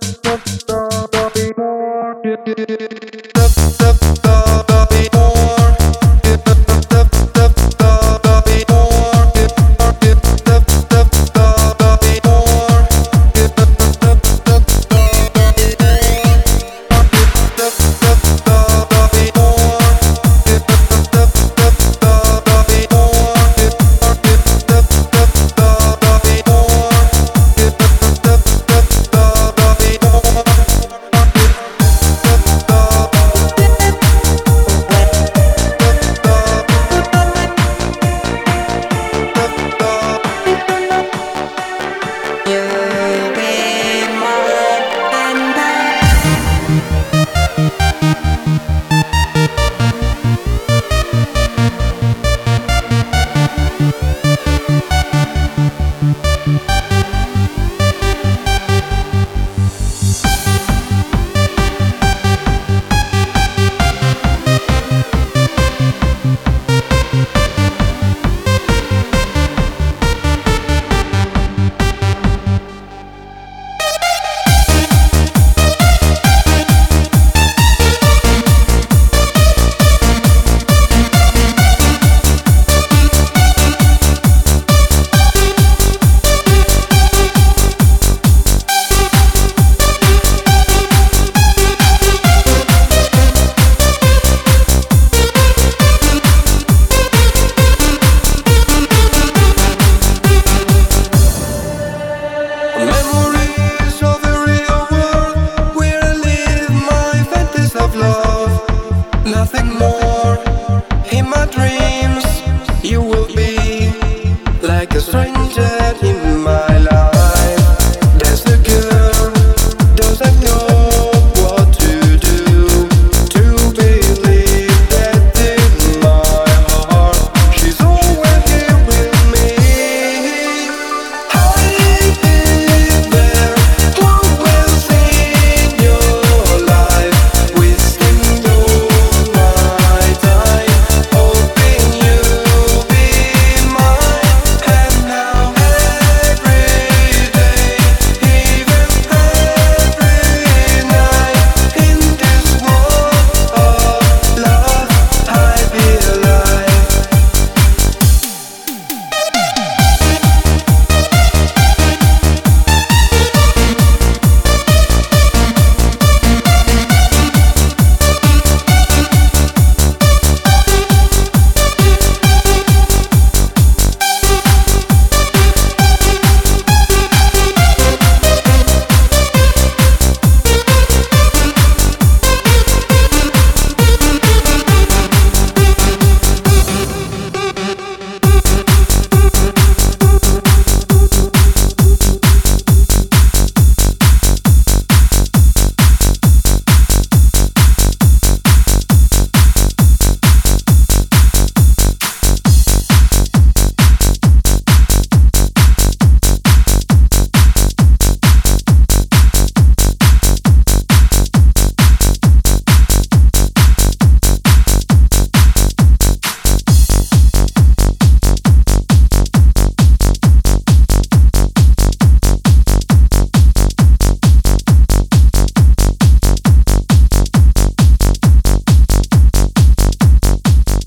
Happy birthday. Thank memories.